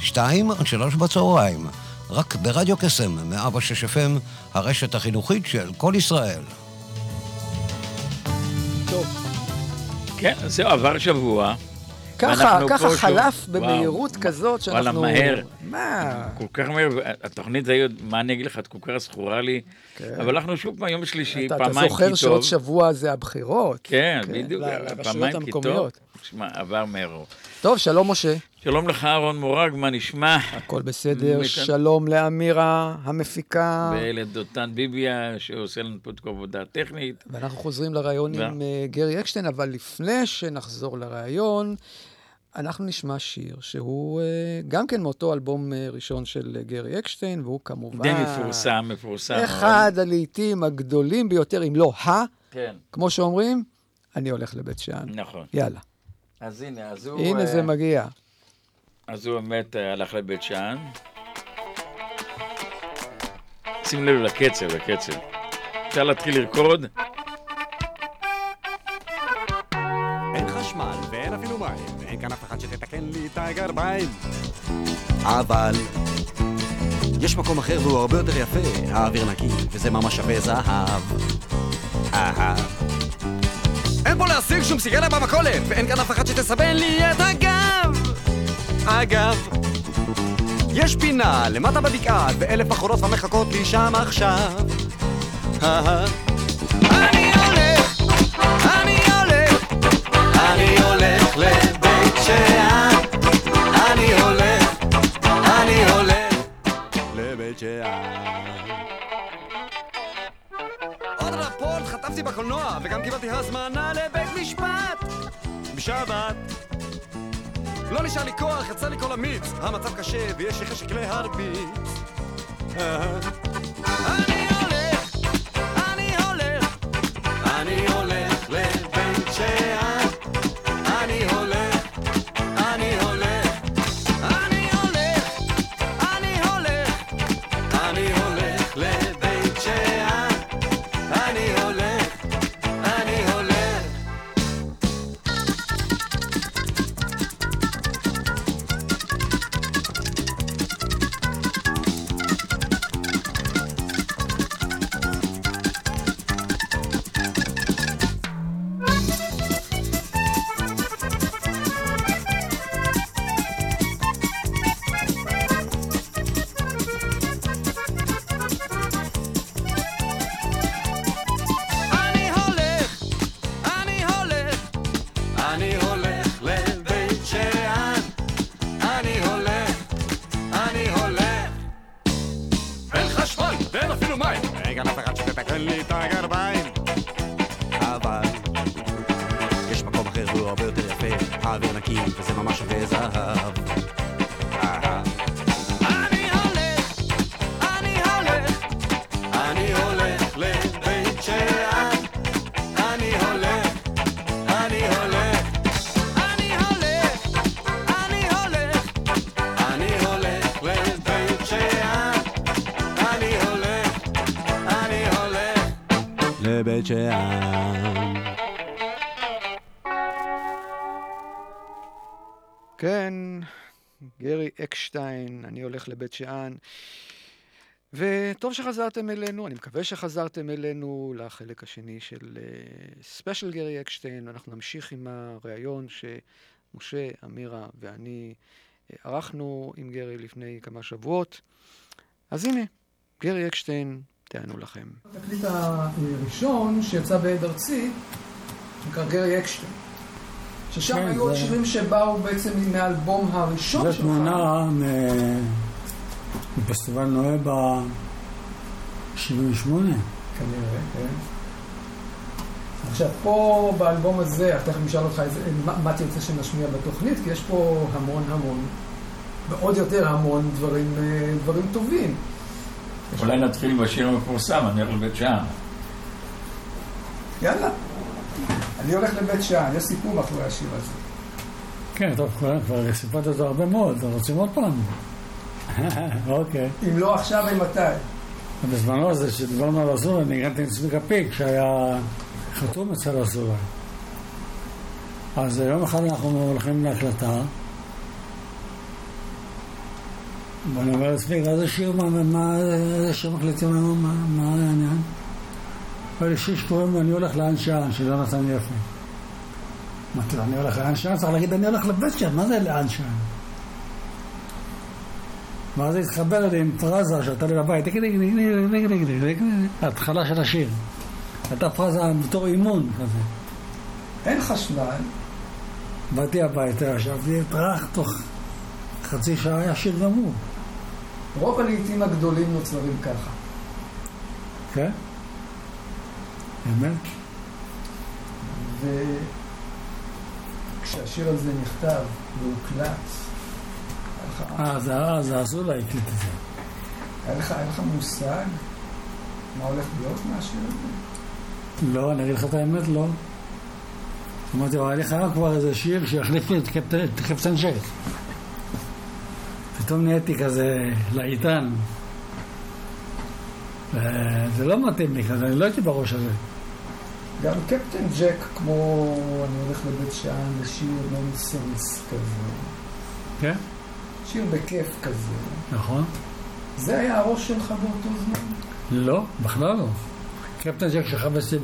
שתיים עד שלוש בצהריים, רק ברדיו קסם, 106 FM, הרשת החינוכית של כל ישראל. טוב. כן, זהו, עבר שבוע. ככה, ככה חלף במהירות כזאת שאנחנו... וואלה, מהר. מה? כל כך מהר, התוכנית היום, מה אני אגיד לך, את כל כך זכורה לי. כן. אבל אנחנו שוב פעם, יום שלישי, אתה, פעמיים אתה כי זוכר טוב. שעוד שבוע זה הבחירות. כן, כן, בדיוק, לרשויות פעמיים כי טוב. שמע, עבר מהר. טוב, שלום משה. שלום לך, אהרון מורג, מה נשמע? הכל בסדר, מכאן- שלום לאמירה המפיקה. ולדותן ביביה, שעושה לנו פה את העבודה הטכנית. ואנחנו חוזרים לראיון ו- עם אה, גרי אקשטיין, אבל לפני שנחזור לראיון, אנחנו נשמע שיר שהוא אה, גם כן מאותו אלבום אה, ראשון של גרי אקשטיין, והוא כמובן... די מפורסם, מפורסם. אחד הלעיתים הגדולים ביותר, אם לא ה, כן, כמו שאומרים, אני הולך לבית שאן. נכון. יאללה. אז הנה, אז הוא... הנה זה מגיע. אז הוא באמת אה, הלך לבית שאן. שים לב לקצב, לקצב. אפשר להתחיל לרקוד? אין חשמל ואין אפילו מים, ואין כאן אף אחד שתתקן לי את הגרביים. אבל יש מקום אחר והוא הרבה יותר יפה, האוויר נקי, וזה ממש שווה זהב. אהה. אין פה להשיג שום סיגריה במכולת, ואין כאן אף אחד שתסבן לי את הגב. אגב, יש פינה למטה בבקעה, ואלף בחורות המחכות לי שם עכשיו. אהה. אני הולך, אני הולך, אני הולך לבית שאן. אני הולך, אני הולך לבית שאן. עוד רפורט חטפתי בקולנוע, וגם קיבלתי הזמנה לבית משפט בשבת. לא נשאר לי כוח, יצא לי כל המיץ, המצב קשה ויש לי חשק להרביץ. הולך לבית שאן. וטוב שחזרתם אלינו, אני מקווה שחזרתם אלינו לחלק השני של special גרי אקשטיין, ואנחנו נמשיך עם הריאיון שמשה, אמירה ואני אה, ערכנו עם גרי לפני כמה שבועות. אז הנה, גרי אקשטיין, תיהנו לכם. התקליט הראשון שיצא בהד ארצי, נקרא גרי אקשטיין. ששם כן, היו זה- שירים שבאו בעצם מהאלבום הראשון זו שלך. תמונה מפסטיבל נועה ב-78. כנראה, כן. עכשיו, פה באלבום הזה, אז תכף נשאל אותך איזה, מה, מה תרצה שנשמיע בתוכנית, כי יש פה המון המון ועוד יותר המון דברים, אה, דברים טובים. אולי נתחיל בשיר המפורסם, אני הולך לבית שאן. יאללה. אני הולך לבית שאן, יש סיפור מאחורי השיר הזה. כן, טוב, כבר, סיפרת אותו הרבה מאוד, רוצים עוד פעם? אוקיי. אם לא עכשיו, אימתי? בזמנו הזה, שדיברנו על אזורי, ניגנתי עם צביקה פיק, שהיה חתום אצל אזורי. אז יום אחד אנחנו הולכים להקלטה, ואני אומר לצביקה, איזה שיר, מה, מה, איזה שיר מקליטים היום, מה, מה העניין? אומר לי, שיר שקוראים לו, אני הולך לאן שאן, של יונתן יפה. אמרתי לו, אני הולך לאן שאן? צריך להגיד, אני הולך לבית שאן, מה זה לאן שאן? ואז זה התחבר לי עם פרזה שהייתה לי בבית, ההתחלה של השיר. הייתה פרזה בתור אימון כזה. אין חשמל, באתי הביתה, ישבתי, טרח, תוך חצי שעה היה שיר גמור. רוב הלעיתים הגדולים נוצרים ככה. כן? באמת? וכשהשיר הזה נכתב והוקלט, לך- אה, זה- אה, זה אזולאי הקליט את זה. היה לך, היה לך מושג מה הולך להיות מהשיר הזה? לא, אני אגיד לך את האמת, לא. אמרתי לו, אני חייב כבר איזה שיר שיחליף לי את קפטן- ג'ק. פתאום נהייתי כזה לעיתן. וזה לא מתאים לי כזה, אני לא הייתי בראש הזה. גם קפטן ג'ק, כמו אני הולך לבית שאן, זה שיר נונסנס כזה. כן? שיר בכיף כזה. נכון. זה היה הראש שלך באותו זמן? לא, בכלל לא. קפטן ג'ק שכב אצלי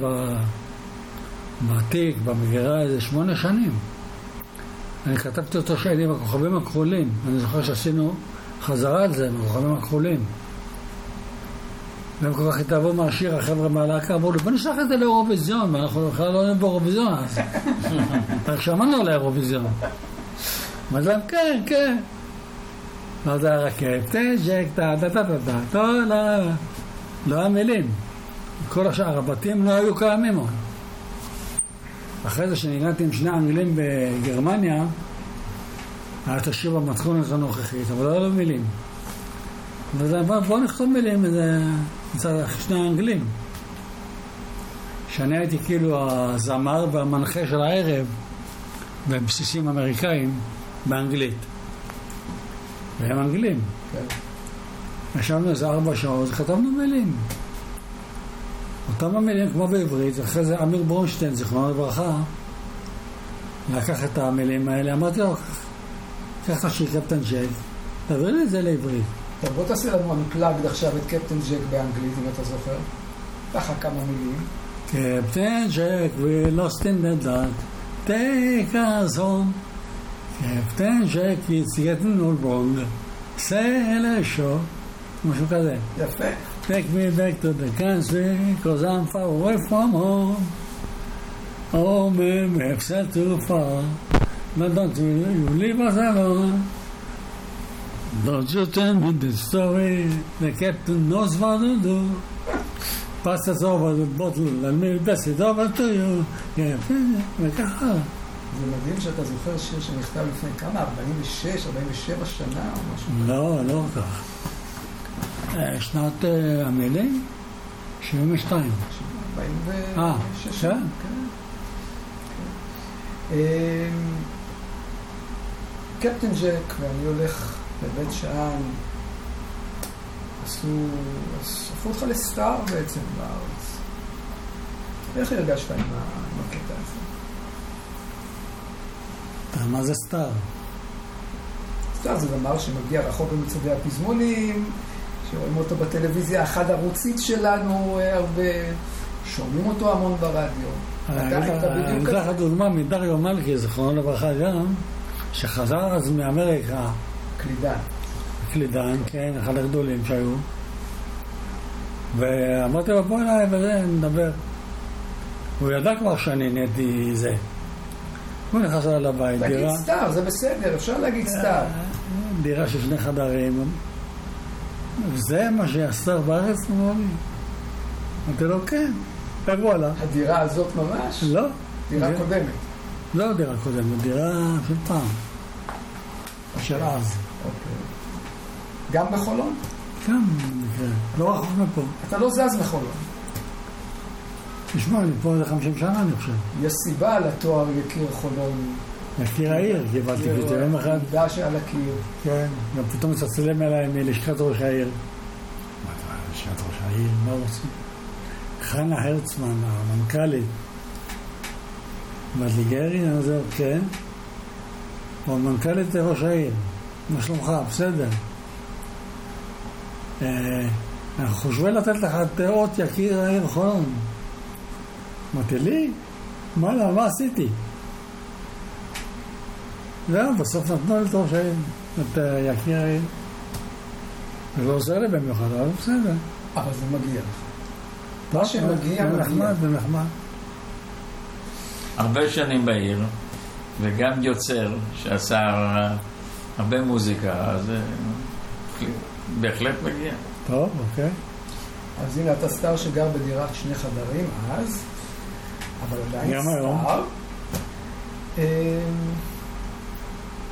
בתיק, במגירה, איזה שמונה שנים. אני כתבתי אותו שאני עם הכוכבים הכחולים. אני זוכר שעשינו חזרה על זה עם הכוכבים הכחולים. והם כל כך התאהבו מהשיר, החבר'ה מהלהקה אמרו לי, בוא נשלח את זה לאירוויזיון, ואנחנו בכלל לא היינו באירוויזיון אז. רק שמענו על האירוויזיון. אמרתי להם, כן, כן. ואז זה קפטן ג'ק, טה טה טה טה טה, טה לא, לא היה מילים. כל השאר, הבתים לא היו קיימים עוד. אחרי זה, כשניגנתי עם שני אנגלים בגרמניה, היה את השיר במתכונת הנוכחית, אבל לא היו מילים. וזה אמר, בואו נכתוב מילים איזה, מצד שני האנגלים. שאני הייתי כאילו הזמר והמנחה של הערב בבסיסים אמריקאים באנגלית. והם אנגלים. כן. ישבנו איזה ארבע שעות, כתבנו מילים. אותם המילים כמו בעברית, אחרי זה אמיר ברונשטיין, זיכרונו לברכה, לקח את המילים האלה, אמרתי לו, קח את השיר קפטן ג'ק, תעביר לי את זה לעברית. טוב, בוא תעשה לנו unplugged עכשיו את קפטן ג'ק באנגלית, אם אתה זוכר. ככה כמה מילים. קפטן ג'ק, we lost in the dark, take us home. קפטן ג'ק, it's getting all wrong, sail ashore. משהו כזה. יפה. Take me back to the country, cause I'm far away from home. Oh man, we have sailed too far, but don't you, you leave us alone. Don't you tell me the story, the captain knows what to do. Pass us over the bottle, and we'll pass it over to you. Yeah, וככה. זה מדהים שאתה זוכר שיר שנכתב לפני כמה? 46, 47 שנה או משהו. לא, לא כך. אה, שנת המילים? 72. 46 אה, שנה. כן? כן. אמ, קפטן ג'ק ואני הולך לבית שאן, עשו, הפכו אותך לסטאר בעצם בארץ. איך הרגשת עם הקטע מה זה סטאר? סטאר זה זמר שמגיע רחוק במצעדי הפזמונים, שרואים אותו בטלוויזיה החד ערוצית שלנו אה, הרבה, שומעים אותו המון ברדיו. אתה אני אתן לך-. דוגמה מדריו מלכי, זיכרונו לברכה גם, שחזר אז מאמריקה, קלידן. קלידן, כן, אחד הגדולים שהיו, ואמרתי לו, בוא אליי וזה, נדבר. הוא ידע כבר שאני נהייתי זה. הוא נכנס אליי לבית, תגיד דירה, סטאר, זה בסדר, אפשר להגיד סטאר. דירה של שני חדרים. זה מה שהסטאר בארץ? אמר לי. אמרתי לו, כן. הוא הלך? הדירה הזאת ממש? לא. דירה קודמת. לא דירה קודמת, דירה של פעם. של אז. אוקיי. גם בחולון? גם, כן. לא רחוק מפה. אתה לא זז מחולון. תשמע, אני פה איזה 50 שנה, אני חושב. יש סיבה לתואר יקיר חולון. יקיר העיר, קיבלתי קריטריון אחד. עובדה שעל הקיר. כן, גם פתאום מצלצלים אליי מלשכת ראש העיר. לשכת ראש העיר, מה רוצים? חנה הרצמן, המנכ"לית. אמרתי לי, גרי, אני אומר, כן. או מנכ"לית ראש העיר, מה שלומך? בסדר. אה, אנחנו חושבים לתת לך את אות יקיר העיר חולון. אמרתי לי? מה, לא, מה עשיתי? זהו, בסוף נתנו לי את ראש העיר, את אה, יקיר העיר. זה לא עוזר לי במיוחד, אבל בסדר. אבל זה מגיע לך. מה שמגיע, זה מגיע. נחמד, זה נחמד. הרבה שנים בעיר, וגם יוצר שעשה הרבה מוזיקה, אז אה, בהחלט מגיע. טוב, אוקיי. אז הנה, אתה סטאר שגר בדירת שני חדרים אז, אבל עדיין. סטאר. אמ,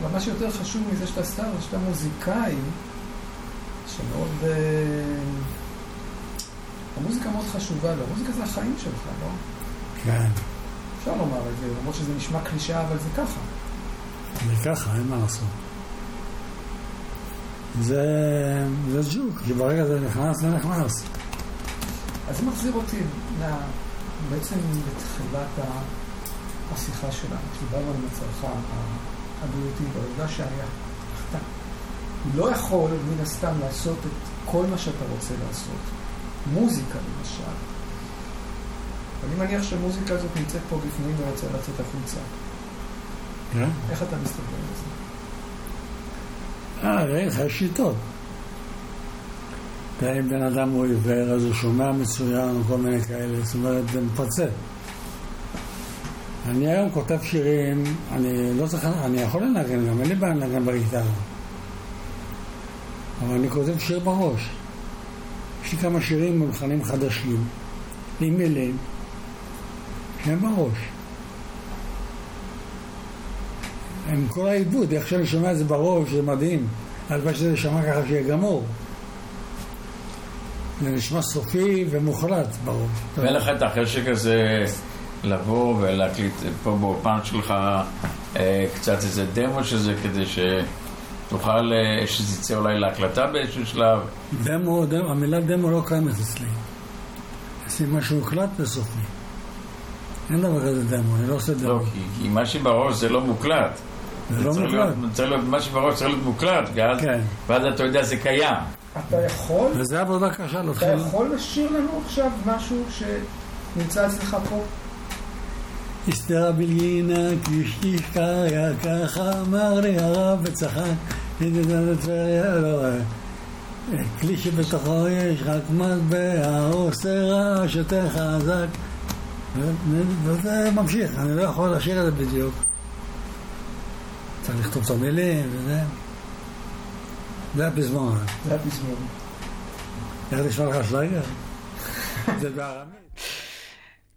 אבל מה שיותר חשוב מזה שאתה סטאר, זה שאתה מוזיקאי, שמאוד... אה, המוזיקה מאוד חשובה לו, המוזיקה זה החיים שלך, לא? כן, אפשר לומר את זה, למרות שזה נשמע קלישאה, אבל זה ככה. זה ככה, אין מה לעשות. זה, זה ג'וק, כי ברגע זה נכנס, זה נכנס. אז זה מחזיר אותי בעצם לתחילת ה- השיחה שלנו, כשדיברנו על מצבך הבריאותי, בעובדה שהיה, אתה לא יכול מן הסתם לעשות את כל מה שאתה רוצה לעשות. מוזיקה למשל. אני מניח שהמוזיקה הזאת נמצאת פה בפנים ורוצה לצאת החוצה. כן? איך אתה מסתכל על זה? אה, ראית, יש שיטות. תראה, אם בן אדם הוא עיוור, אז הוא שומע מצוין, או כל מיני כאלה, זאת אומרת, זה מפצה. אני היום כותב שירים, אני לא צריך, אני יכול לנגן גם, אין לי בעיה לנגן בגיטרה. אבל אני כותב שיר בראש. יש לי כמה שירים מולחנים חדשים, עם מילים, שהם בראש. עם כל העיבוד, איך שאני שומע את זה בראש, זה מדהים. הלוואי שזה יישמע ככה שיהיה גמור. זה נשמע סופי ומוחלט בראש. ואין לך את החשק הזה לבוא ולהקליט פה באופן שלך אה, קצת איזה דמו של זה כדי שתוכל, אה, שזה יצא אולי להקלטה באיזשהו שלב. דמו, דמו, המילה דמו לא קיימת אצלי. לי משהו הוקלט וסופי. אין דבר כזה דמו, אני לא עושה דמו. לא, כי, כי מה שבראש זה לא מוקלט. זה לא מוקלט. מה שבראש צריך להיות מוקלט, ואז, כן. ואז אתה יודע זה קיים. אתה יכול, וזה עבודה קשה אתה להתחיל. יכול לשיר לנו עכשיו משהו שנמצא אצלך פה? הסתרה בלגינה, קישקיש קריה, ככה אמר לי הרב וצחק, הנה זה טבריה, לא, אה, כלי שבתוכו יש רק מטבע, עושה רעש יותר חזק. וזה ממשיך, אני לא יכול לשיר את זה בדיוק. צריך לכתוב את המילים וזה. זה הפזמון. זה הפזמון. איך נשמע לך שלייגר? זה בארמית.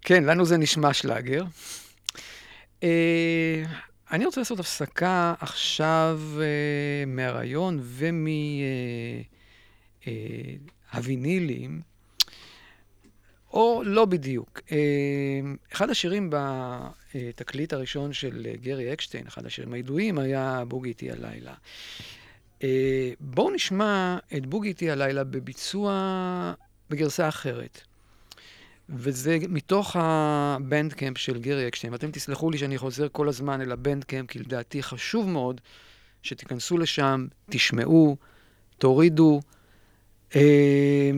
כן, לנו זה נשמע שלאגר. אה, אני רוצה לעשות הפסקה עכשיו אה, מהרעיון ומהווינילים, או לא בדיוק. אה, אחד השירים בתקליט הראשון של אה, גרי אקשטיין, אחד השירים הידועים, היה בוגי איתי הלילה. אה, בואו נשמע את בוגי איתי הלילה בביצוע, בגרסה אחרת. וזה מתוך הבנדקאמפ של גרי אקשטיין. ואתם תסלחו לי שאני חוזר כל הזמן אל הבנדקאמפ, כי לדעתי חשוב מאוד שתיכנסו לשם, תשמעו, תורידו, אה,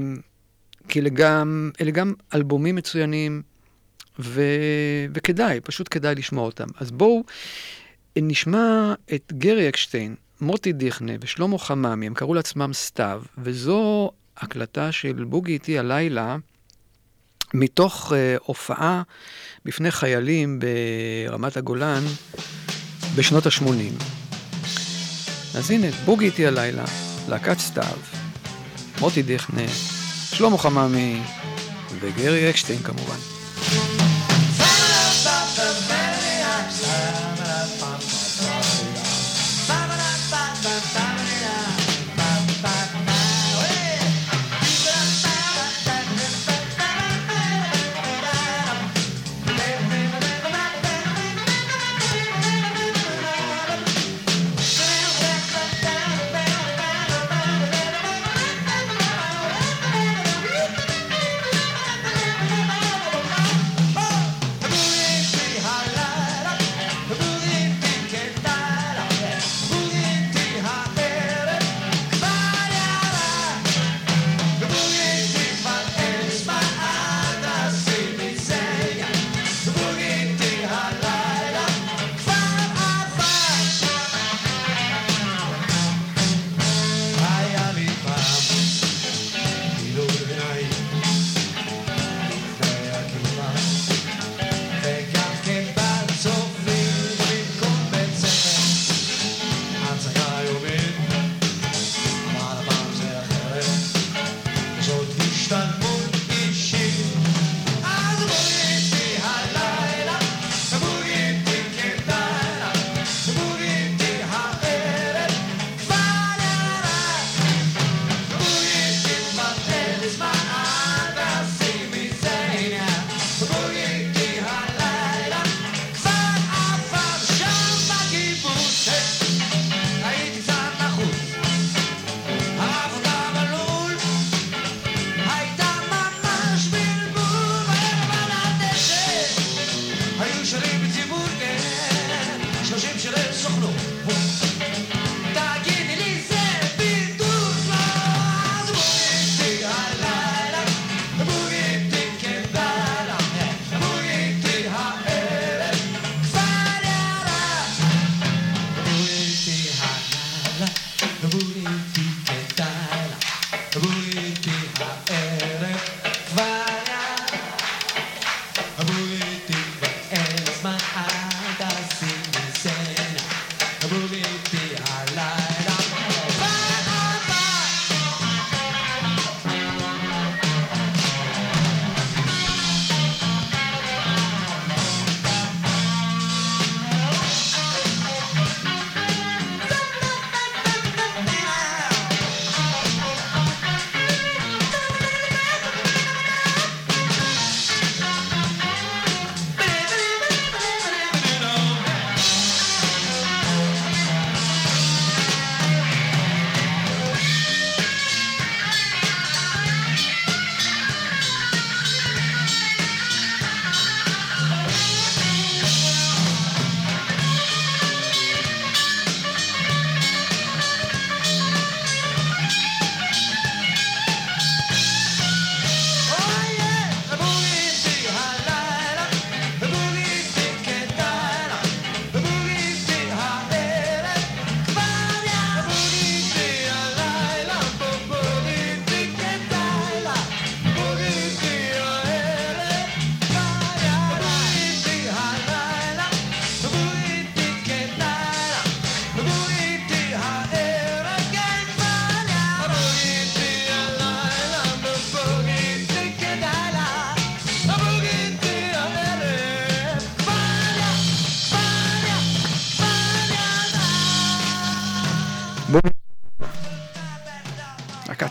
כי אלה גם, אלה גם אלבומים מצוינים, ו, וכדאי, פשוט כדאי לשמוע אותם. אז בואו נשמע את גרי אקשטיין, מוטי דיכנה ושלמה חממי, הם קראו לעצמם סתיו, וזו הקלטה של בוגי איתי הלילה, מתוך uh, הופעה בפני חיילים ברמת הגולן בשנות ה-80. אז הנה, בוגי איתי הלילה, להקת סתיו, מוטי דיכנה, שלמה חממי וגרי אקשטיין כמובן.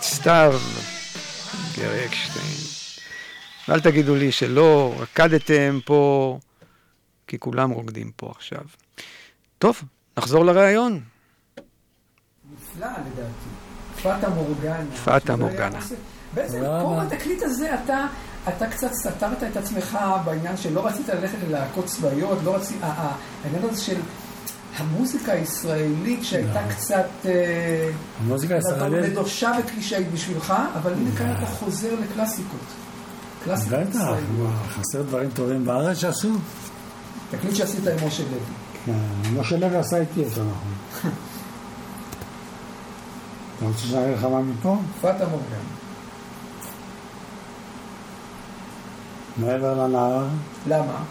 סתיו, גרי אקשטיין. ואל תגידו לי שלא, רקדתם פה, כי כולם רוקדים פה עכשיו. טוב, נחזור לראיון. נפלא לדעתי. פאטה מורגנה. פאטה מורגנה. בעצם פה בתקליט הזה אתה, אתה קצת סתרת את עצמך בעניין שלא רצית ללכת ללהקות צבאיות, לא רצית, העניין הזה של המוזיקה הישראלית שהייתה. קצת... אה, המוזיקה הישראלית... נדושה וקלישאית בשבילך, אבל הנה כאן אתה חוזר לקלאסיקות. קלאסיקות ישראליות. בטח, חסר דברים טובים בארץ שעשו. תקליט שעשית עם משה לוי. כן, משה לוי עשה איתי יותר נכון. אתה רוצה שאני אראה לך מה מפה? פאטה מורגן. מעבר לנהר. למה?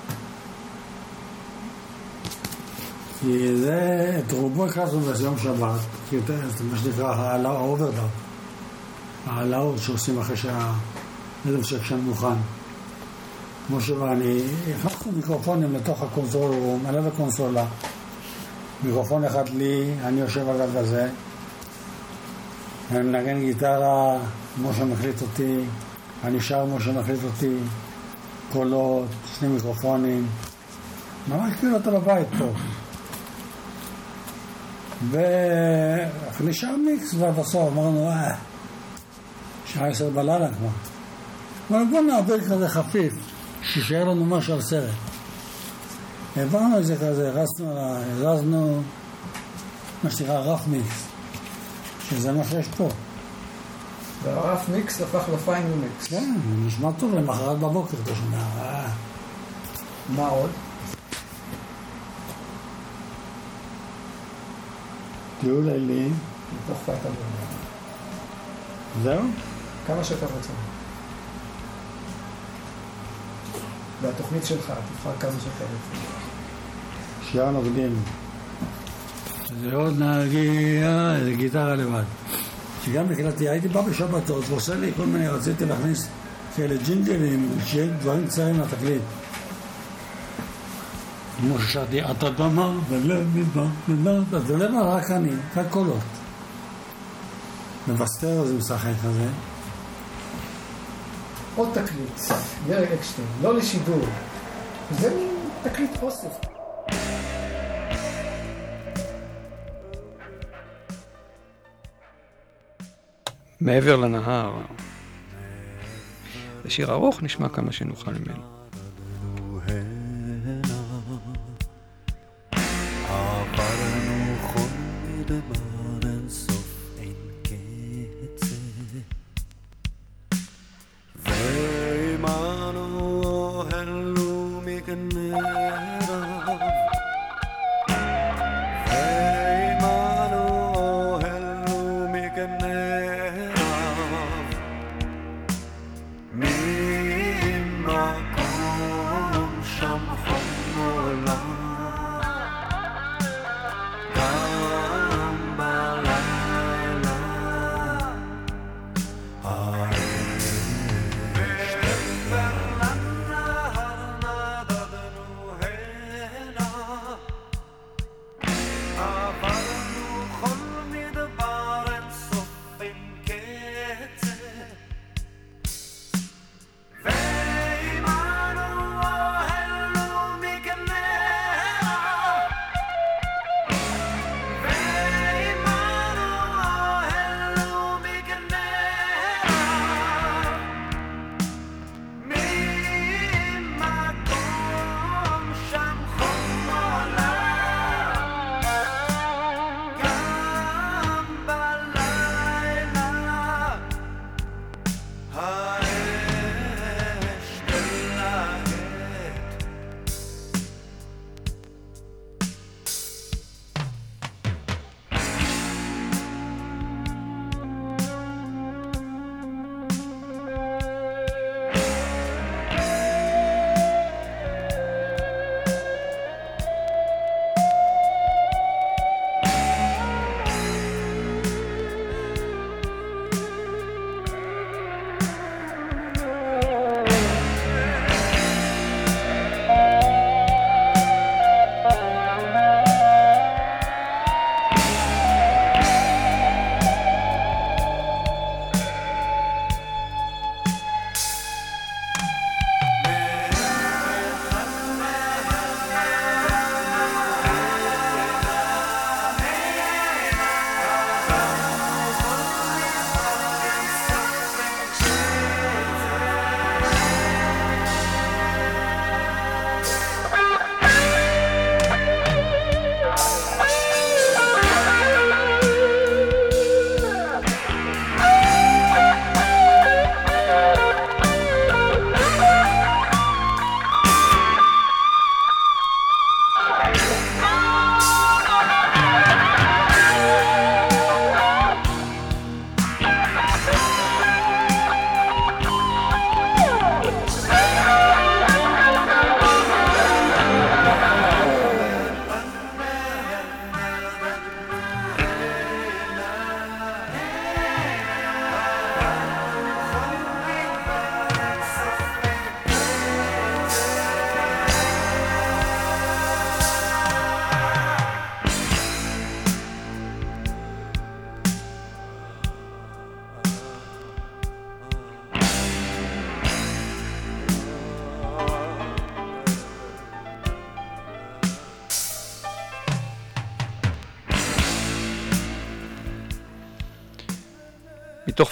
כי זה, את רובו הכנסנו בזה יום שבת, כי זה מה שנקרא ה overdub, העלאות שעושים אחרי שה rhythm section מוכן. משה ואני הכנסנו מיקרופונים לתוך ה console room, על הקונסולה. מיקרופון אחד לי, אני יושב על הגג הזה, אני מנגן גיטרה, משה מקליט אותי, אני שר, משה מקליט אותי, קולות, שני מיקרופונים. ממש כאילו אתה בבית פה. ונשאר מיקס, ובסוף אמרנו, אה, שעה עשר בלילה כבר. אמרנו, בוא נעביר כזה חפיף, שישאר לנו משהו על סרט. העברנו את זה כזה, הרסנו, הזזנו, מה שנקרא רף מיקס, שזה מה שיש פה. והרף מיקס הפך לפיינל מיקס. כן, נשמע טוב למחרת בבוקר, אתה שומע. אה. מה עוד? טיול לילי. מתוך פת. זהו? כמה שאתה רוצה. והתוכנית שלך, תבחר כמה שאתה רוצה. שירה נוגדים. זה עוד נגיע, זה גיטרה לבד. שגם הקלטתי, הייתי בא בשבתות ועושה לי כל מיני, רציתי להכניס כאלה ג'ינגלים, שיהיה דברים קצרים לתקליט. כמו ששרתי, את אדמה ולב מדבר, ולב, זה לב רק אני, רק קולות. מבסטר זה משחק כזה. עוד תקליט, גרי אקשטיין, לא לשידור. זה מין תקליט אוסף. מעבר לנהר. זה שיר ארוך, נשמע כמה שנוכל ממנו.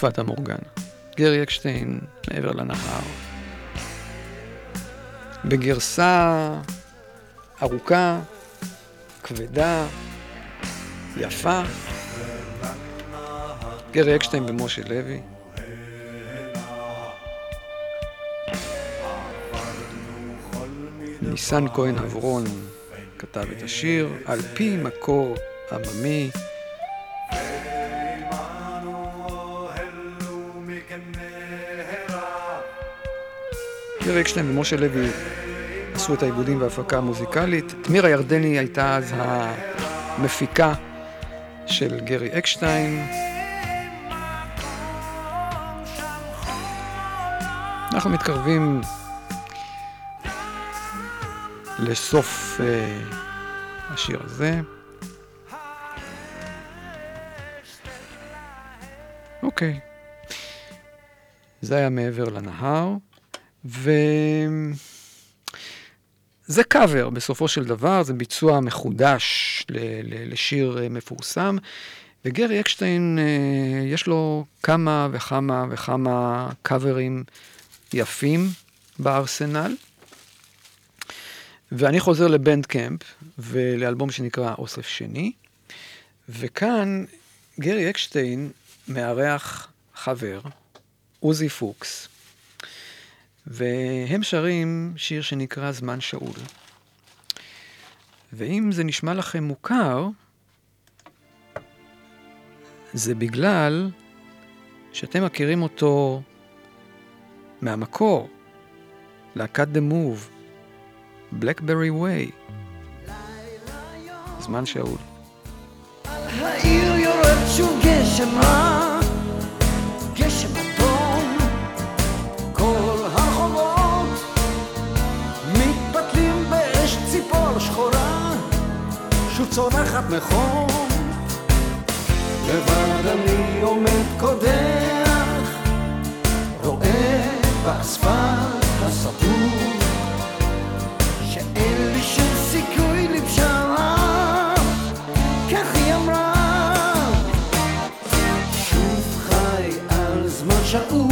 פאטה מורגן. גרי אקשטיין, מעבר לנהר. בגרסה ארוכה, כבדה, יפה. גרי אקשטיין ומשה לוי. ניסן כהן אברון כתב את השיר על פי מקור עממי. גרי אקשטיין ומשה לוי עשו את העיבודים וההפקה המוזיקלית. תמירה ירדני הייתה אז המפיקה של גרי אקשטיין. אנחנו מתקרבים לסוף uh, השיר הזה. אוקיי. זה היה מעבר לנהר, וזה קאבר בסופו של דבר, זה ביצוע מחודש לשיר uh, מפורסם, וגרי אקשטיין, uh, יש לו כמה וכמה וכמה קאברים יפים בארסנל. ואני חוזר לבנד קמפ ולאלבום שנקרא אוסף שני, וכאן גרי אקשטיין מארח חבר, עוזי פוקס, והם שרים שיר שנקרא זמן שאול. ואם זה נשמע לכם מוכר, זה בגלל שאתם מכירים אותו מהמקור, להקת דה מוב, בלקברי ווי. זמן שאול. העיר יורד שוב גשם רע, גשם צורחת מחום, לבד אני עומד קודח, רואה באספלט הסתום אין לי שום סיכוי לפשרה, כך היא אמרה. שוב חי על זמן שאול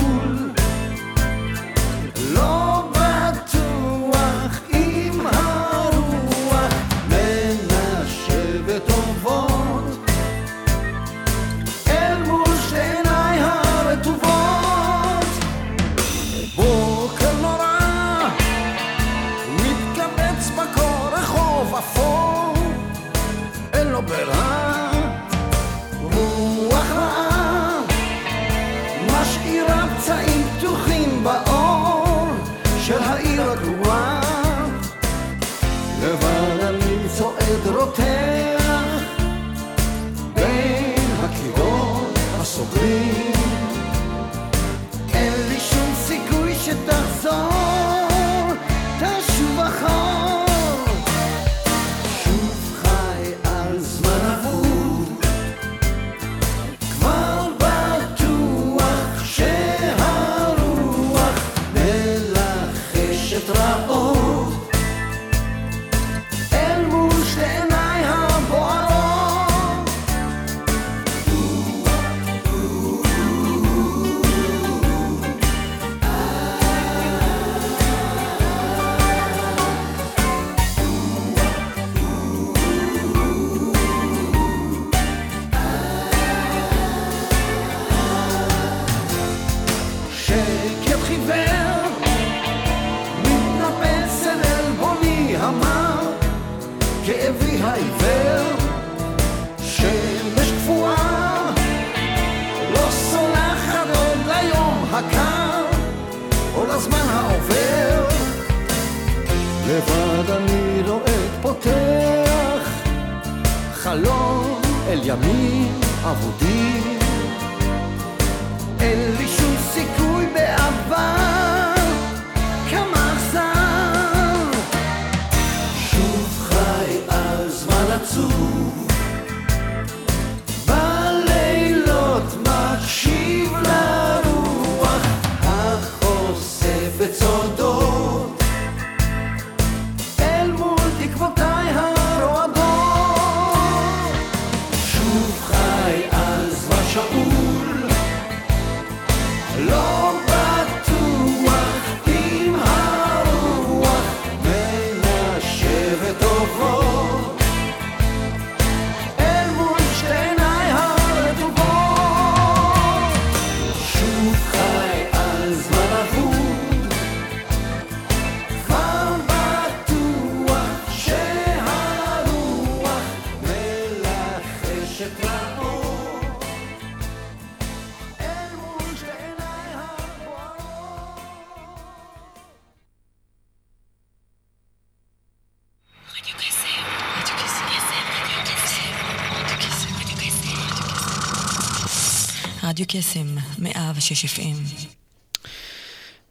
רדיו קסם, 106 FM.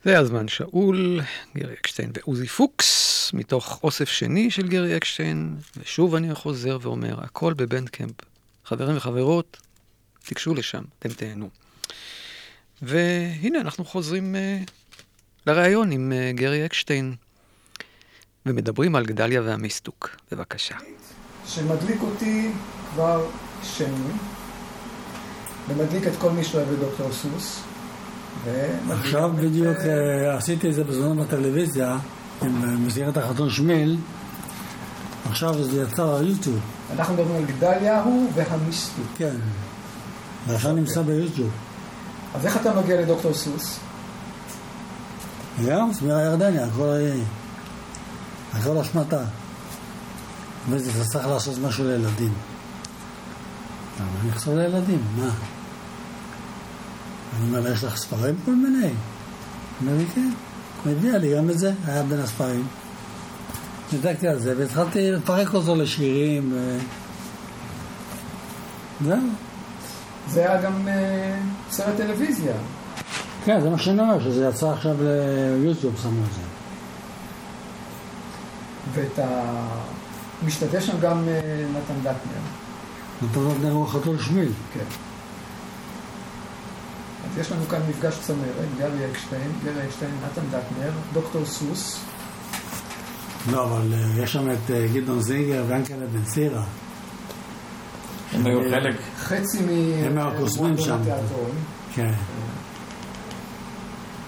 זה הזמן שאול, גרי אקשטיין ועוזי פוקס, מתוך אוסף שני של גרי אקשטיין, ושוב אני חוזר ואומר, הכל בבנדקמפ. חברים וחברות, תיגשו לשם, אתם תהנו. והנה, אנחנו חוזרים uh, לראיון עם uh, גרי אקשטיין, ומדברים על גדליה והמיסטוק. בבקשה. שמדליק אותי כבר שנים, ומדליק את כל מי שאוהב את דוקטור סוס. עכשיו בדיוק אה, עשיתי את זה בזמן בטלוויזיה, עם אה, מסגרת החתון שמיל, עכשיו זה יצא על יוטיוב. אנחנו מדברים על גדליהו והמיסטי. כן, ועכשיו נמצא ביוטיוב. אז איך אתה מגיע לדוקטור סוס? גם, סמירה ירדניה, הכל הכל אשמתה. וזה צריך לעשות משהו לילדים. למה אני אחסור לילדים? מה? אני אומר לה, יש לך ספרים כל מיני? הוא אומר לי, כן. הוא הביאה לי גם את זה, היה בין הספרים. נדקתי על זה והתחלתי לפרק אותו לשירים. זהו. זה היה גם אה, סרט טלוויזיה. כן, זה מה שאני אומר, שזה יצא עכשיו ליוטיוב, שמו את זה. ואת ה... משתתף שם גם אה, נתן דטנר. נתן דטנר הוא החתול שמיל. כן. יש לנו כאן מפגש צמרת, גרי אקשטיין, גרי אקשטיין, נתן דטנר, דוקטור סוס. לא, אבל uh, יש שם את uh, גדעון זינגר ואנקלה בן סירה. הם היו חלק. חצי מ... הם הקוסמים שם. כן.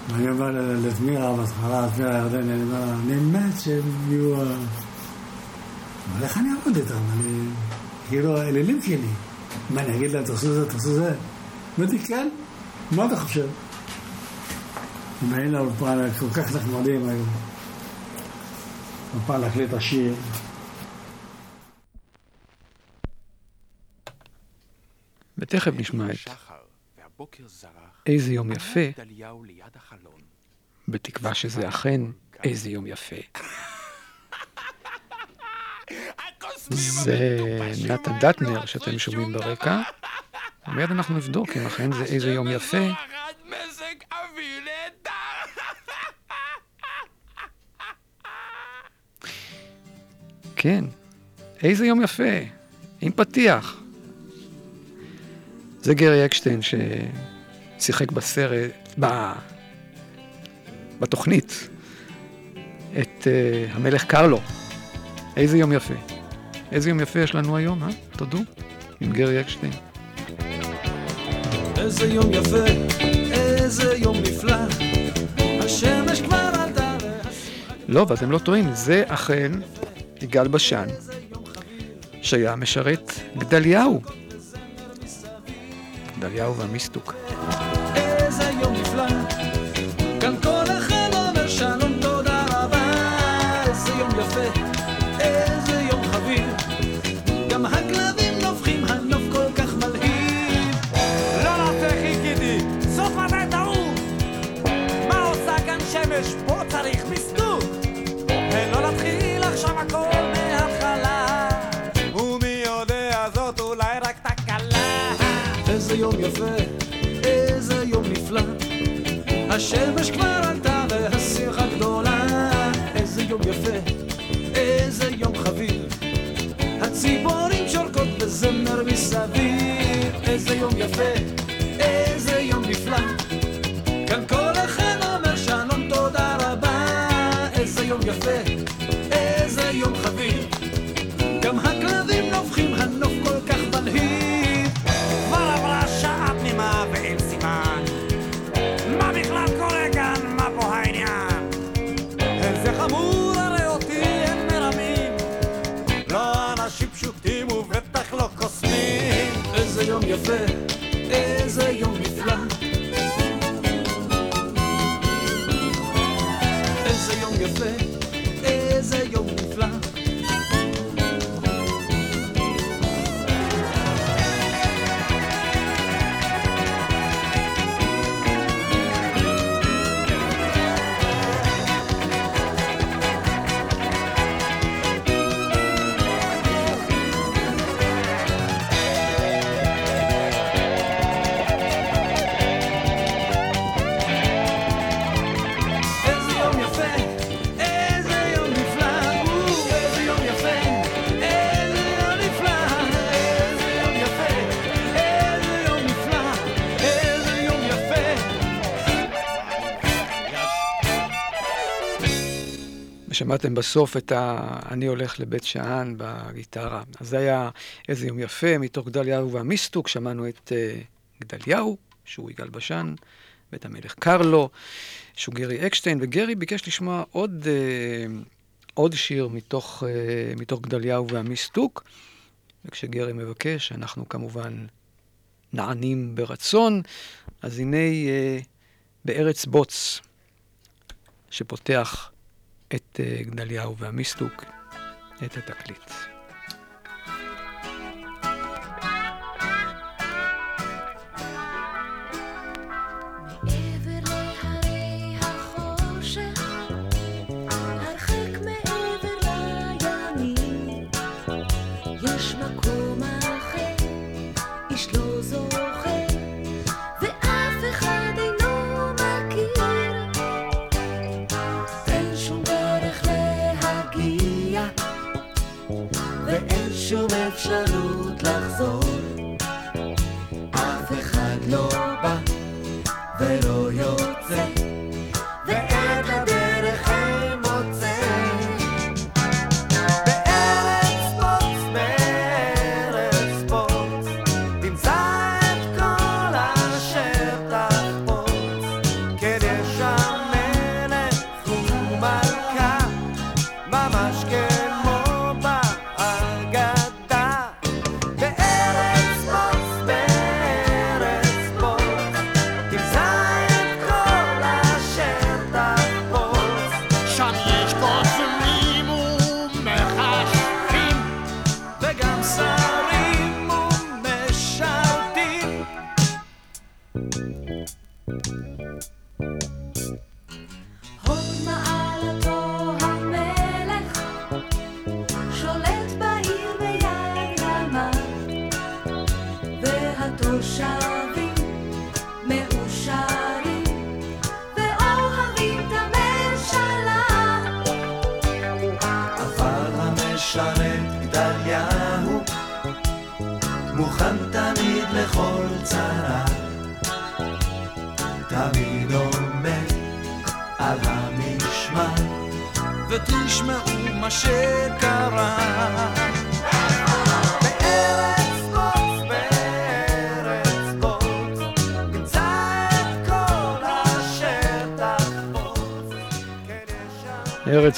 ואני אומר לתמירה בהתחלה, תמירה ירדן, אני אומר, אני מת שהם יהיו... אבל איך אני אעבוד איתם? אני... כאילו, אלילים שלי. מה, אני אגיד להם, תעשו זה, תעשו זה? אמרתי, כן. מה אתה חושב? הם באים לאולפן, כל כך נחמדים היו. אולפן להקליט השיר. ותכף נשמע את איזה יום יפה, בתקווה שזה אכן איזה יום יפה. זה נתן דטנר שאתם שומעים ברקע. מיד אנחנו נבדוק אם אכן זה איזה יום יפה. כן, איזה יום יפה, עם פתיח. זה גרי אקשטיין ששיחק בסרט, ב... בתוכנית, את uh, המלך קרלו. איזה יום יפה. איזה יום יפה יש לנו היום, אה? תודו, עם גרי אקשטיין. איזה יום יפה, איזה יום נפלא, השמש כבר עלתה לא, ואתם לא טועים, זה אכן יגאל בשן, שהיה משרת גדליהו. גדליהו והמיסטוק. יפה, איזה יום נפלא, השמש כבר עלתה והשמחה גדולה, איזה יום יפה, איזה יום חביב, הציפורים שורקות בזמר מסביב, איזה יום יפה, שמעתם בסוף את ה... אני הולך לבית שאן בגיטרה. אז זה היה איזה יום יפה, מתוך גדליהו והמיסטוק, שמענו את uh, גדליהו, שהוא יגאל בשן, ואת המלך קרלו, שהוא גרי אקשטיין, וגרי ביקש לשמוע עוד, uh, עוד שיר מתוך, uh, מתוך גדליהו והמיסטוק, וכשגרי מבקש, אנחנו כמובן נענים ברצון. אז הנה uh, בארץ בוץ, שפותח את uh, גדליהו והמיסטוק, את התקליט.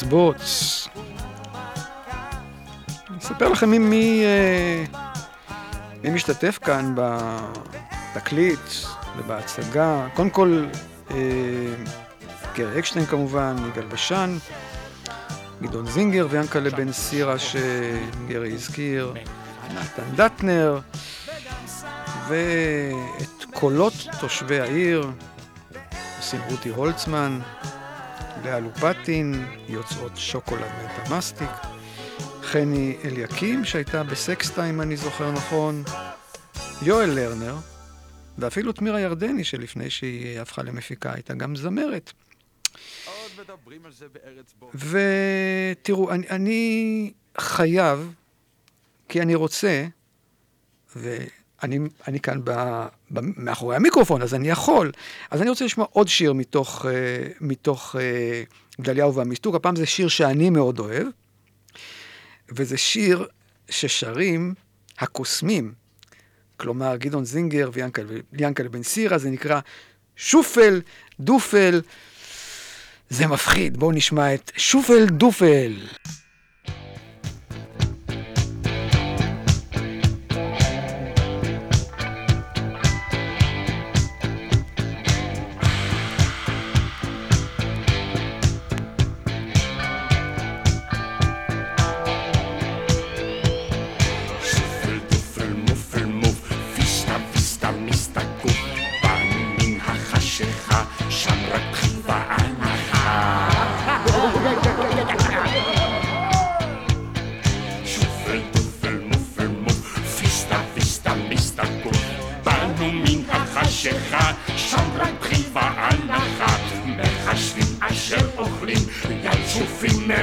בוץ. אני אספר לכם מי, מי, אה, מי משתתף כאן בתקליט ובהצגה. קודם כל, אה, גרי אקשטיין כמובן, יגאל בשן, גדעון זינגר ויענקלה בן סירה שגרי הזכיר, נתן דטנר, ואת קולות תושבי העיר עושים רותי הולצמן, לאה לופטין, יוצאות שוקולד מטה-מסטיק, חני אליקים, שהייתה בסקסטה, אם אני זוכר נכון, יואל לרנר, ואפילו תמירה ירדני, שלפני שהיא הפכה למפיקה, הייתה גם זמרת. ותראו, אני, אני חייב, כי אני רוצה, ואני אני כאן ב, ב, מאחורי המיקרופון, אז אני יכול. אז אני רוצה לשמוע עוד שיר מתוך, uh, מתוך uh, גדליהו והמיסטוק. הפעם זה שיר שאני מאוד אוהב, וזה שיר ששרים הקוסמים. כלומר, גדעון זינגר ויענקל בן סירה, זה נקרא שופל, דופל. זה מפחיד, בואו נשמע את שופל דופל.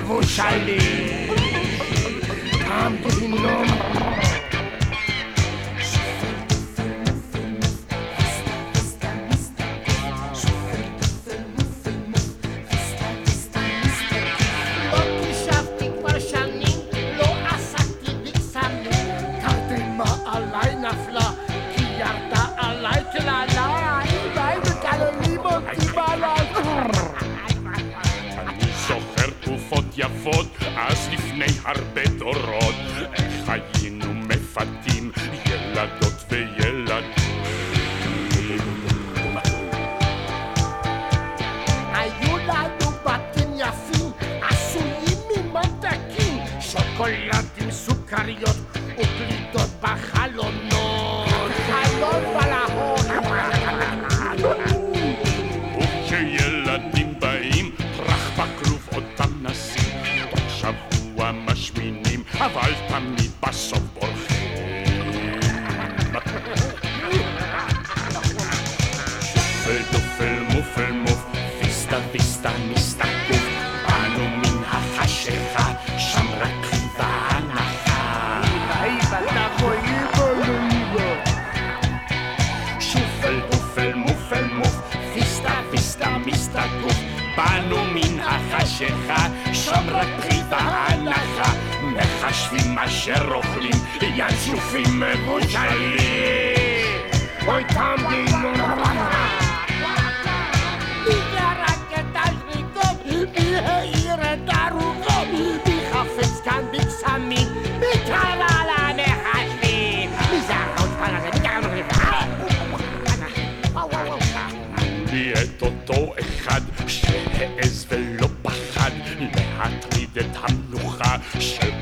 vous chalir.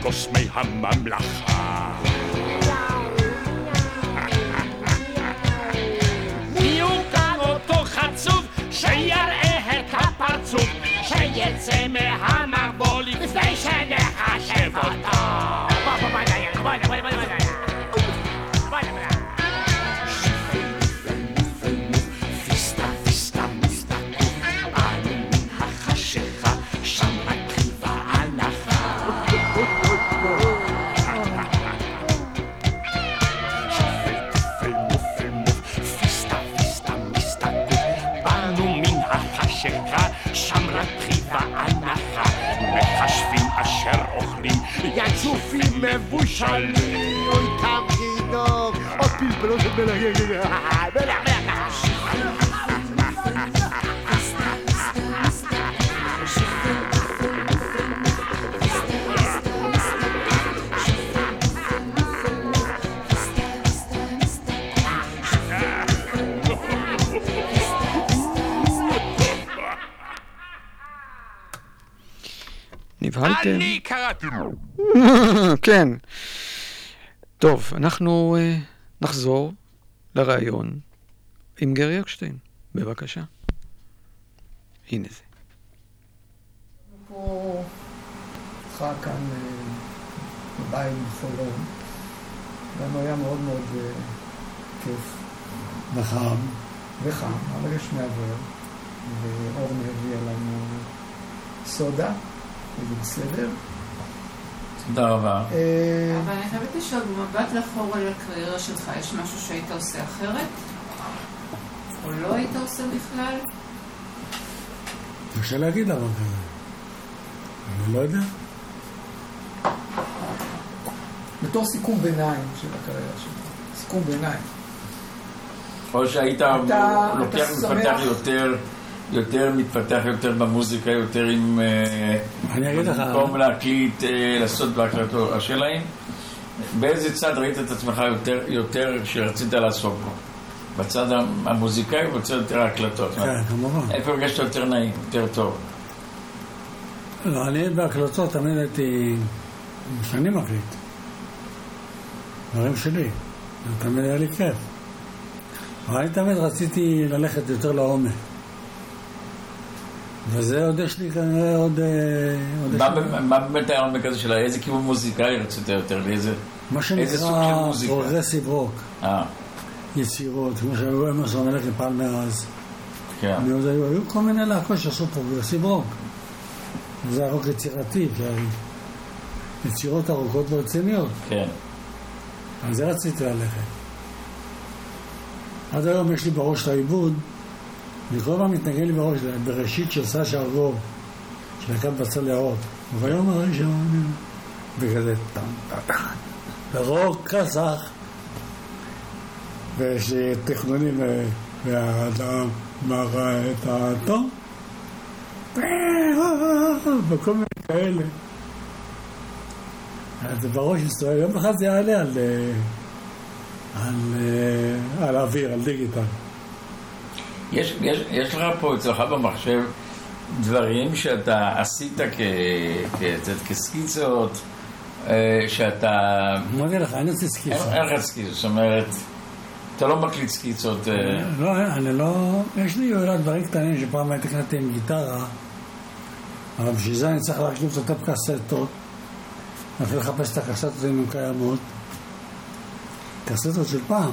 קוסמי הממלכה. הוא כאן אותו חצוף שיראה את הפרצוף שיצא מהמרבול לפני שנחשב אותו מבושלים. אוי תמכינו, או פלפלות מלגגג מלח מלח נבהלתם? אני קראתי לו. כן. טוב, אנחנו אה, נחזור לראיון עם גרי אקשטיין. בבקשה. הנה זה. פה איתך כאן אה, בבית בחולון. לנו היה מאוד מאוד אה, כיף. וחם. וחם, יש מעבר. ואורנה הביאה לנו סודה, זה בסדר. תודה רבה. אה, אבל אני חייבת לשאול, במבט לאחור על הקריירה שלך, יש משהו שהיית עושה אחרת? או לא היית עושה בכלל? קשה להגיד דבר כזה. אני לא יודע. בתור סיכום ביניים של הקריירה שלך. סיכום ביניים. או שהיית לוקח שמח? יותר, יותר מתפתח יותר במוזיקה, יותר עם... אה, אני אגיד לך- במקום להקליט, אה, לעשות בהקלטות. השאלה היא, באיזה צד ראית את עצמך יותר, יותר שרצית לעסוק בו? בצד המוזיקאי או בצד יותר ההקלטות? כן, כמובן. איפה הרגשת יותר נעים, יותר טוב? לא, אני בהקלטות תמיד הייתי... שאני מקליט. דברים שלי. תמיד היה לי כיף. אבל אני תמיד רציתי ללכת יותר לעומק. וזה עוד יש לי כנראה עוד... אה, מה מה באמת היה העומק הזה של איזה כיוון מוזיקאי רצית יותר? לאיזה... מה איזה סוג של שנקרא מוזיקה? progressive rock. אה, יצירות, כמו שהיו Emerson, Lake & Palmer אז. כן. היו, כל מיני להקות שעשו progressive rock. זה היה רוק יצירתי, יצירות ארוכות ורציניות. כן. על זה רציתי ללכת. עד היום יש לי בראש את העיבוד, וכל הזמן מתנגן לי בראש, זה בראשית של סשה ארגוב, להקת בצל ירוק. וביום הראשון, וכזה טם טם ורוק כסח, ויש תכנונים, והאדם מראה את האטום, וכל מיני כאלה. זה בראש מסתובב, יום אחד זה יעלה על, אה, על, אה, על האוויר, על דיגיטל. יש, יש, יש לך פה אצלך במחשב דברים שאתה עשית כ, כ, כסקיצות, אה, שאתה... אמרתי לך, אני עושה סקיצה. אין אין לך סקיצות, זאת אומרת, אתה לא מקליט סקיצות. אה, לא, אני לא... יש לי אולי דברים קטנים שפעם הייתי קנאתי עם גיטרה, אבל בשביל זה אני צריך להרכיב את הטפ קסטות. יכול לחפש את הקסטות אם הן קיימות. קסטות של פעם.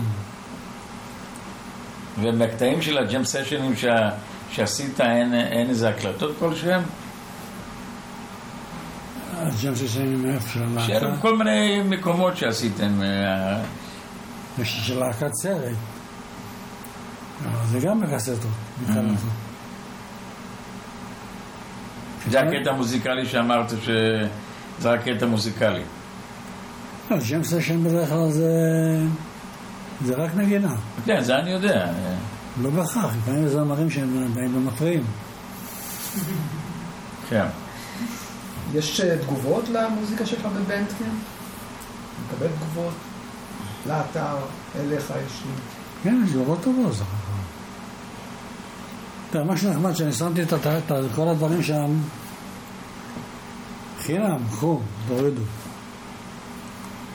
ומקטעים של הג'ם סשנים שה, שעשית אין, אין איזה הקלטות כלשהם? הג'ם ששנים מאיפה של. כל מיני מקומות שעשיתם. אה, של להקת סרט. זה גם בקסטות, בקלטות. זה הקטע המוזיקלי שאמרת שזה רק קטע מוזיקלי. לא, סשן בדרך כלל זה... זה רק נגינה. כן, זה אני יודע. לא בהכרח, לפעמים זה זמרים שהם באים ומפריעים. כן. יש אה, תגובות למוזיקה שלך בבנדקן? מקבל תגובות? לאתר, אליך ישיר. כן, יש תגובות טובות, הכל. אתה יודע, מה שנחמד, שאני שמתי את כל הדברים שם, חינם, קחו, תורידו.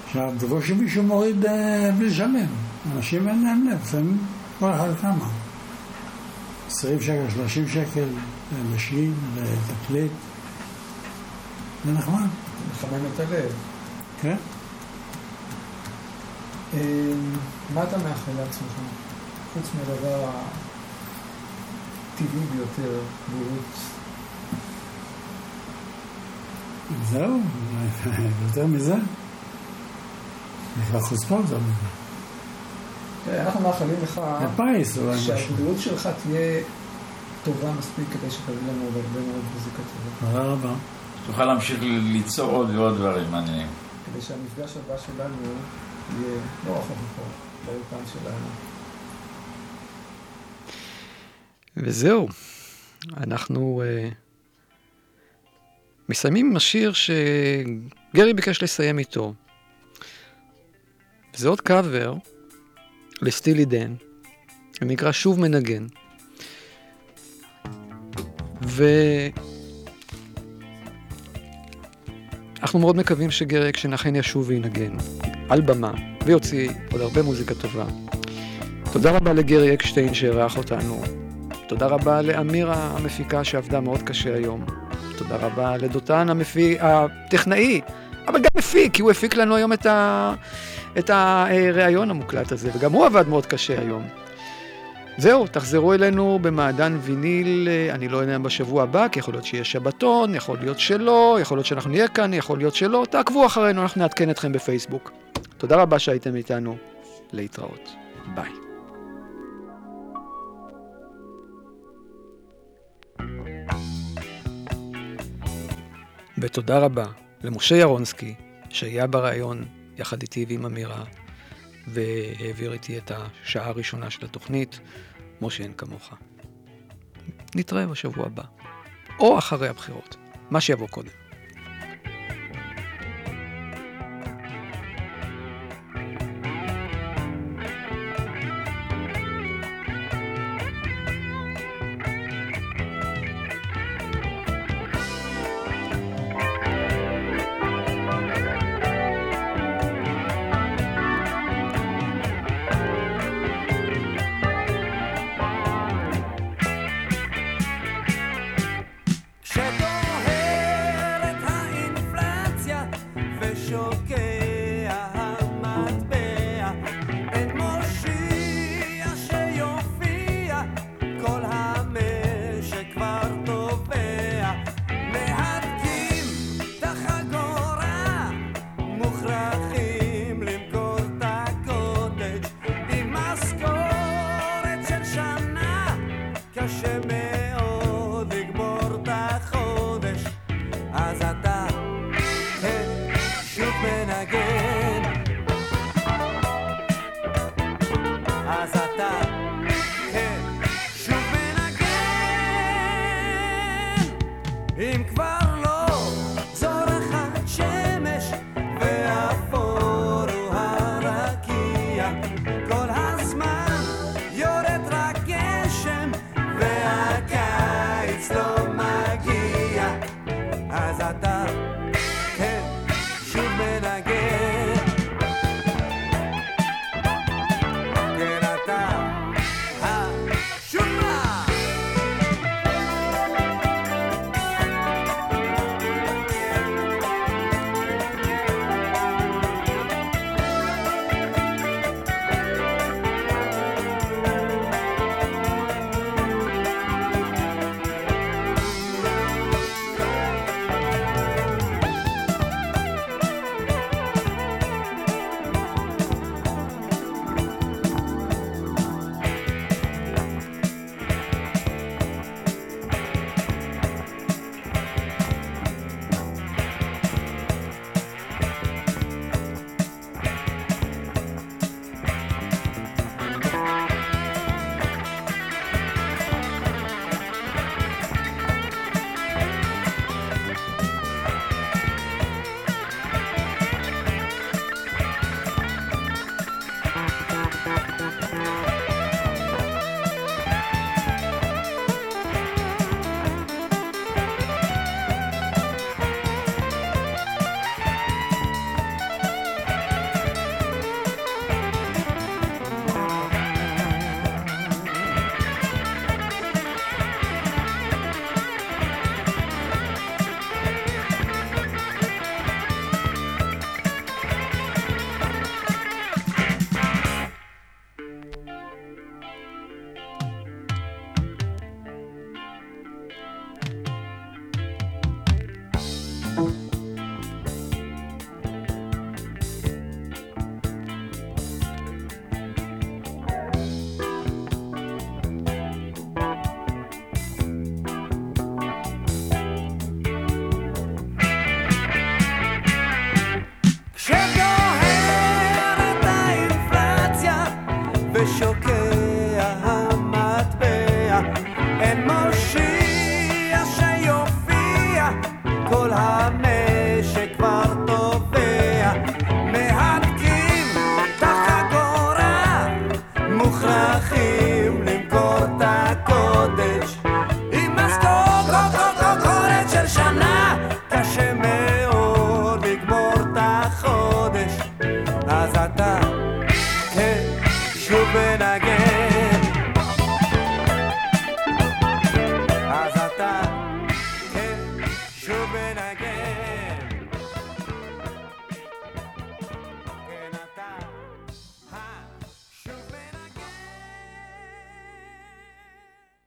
עכשיו, זה לא שמישהו מוריד אה, בלי לשלם. אנשים אין להם לב, לפעמים כל אחד כמה. 20 שקל, 30 שקל, לשיר, לתקליט. זה נחמד. מחמם את הלב. כן. אה, מה אתה מאחל לעצמך? חוץ מהדבר הטבעי ביותר, בורות. זהו, יותר מזה? זה כבר חוצפה יותר מזה. אנחנו מאחלים לך. שהבריאות שלך תהיה טובה מספיק כדי שתביא לנו עוד הרבה מאוד מוזיקה טובה. תודה רבה. תוכל להמשיך ליצור עוד ועוד דברים מעניינים. כדי שהמפגש הבא שלנו יהיה לא רחוק מפה, באולפן שלנו. וזהו, אנחנו uh, מסיימים עם השיר שגרי ביקש לסיים איתו. זה עוד קאבר ל Steely Dan, במקרא שוב מנגן. ואנחנו מאוד מקווים שגרי אקשטיין אכן ישוב וינגן על במה ויוציא עוד הרבה מוזיקה טובה. תודה רבה לגרי אקשטיין שאירח אותנו. תודה רבה לאמירה המפיקה שעבדה מאוד קשה היום. תודה רבה לדותן המפיק, הטכנאי, אבל גם מפיק, כי הוא הפיק לנו היום את, ה, את הראיון המוקלט הזה, וגם הוא עבד מאוד קשה היום. זהו, תחזרו אלינו במעדן ויניל, אה, אני לא יודע בשבוע הבא, כי יכול להיות שיש שבתון, יכול להיות שלא, יכול להיות שאנחנו נהיה כאן, יכול להיות שלא, תעקבו אחרינו, אנחנו נעדכן אתכם בפייסבוק. תודה רבה שהייתם איתנו, להתראות. ביי. ותודה רבה למשה ירונסקי, שהיה בריאיון יחד איתי ועם אמירה, והעביר איתי את השעה הראשונה של התוכנית. משה, אין כמוך. נתראה בשבוע הבא, או אחרי הבחירות, מה שיבוא קודם. as atrás.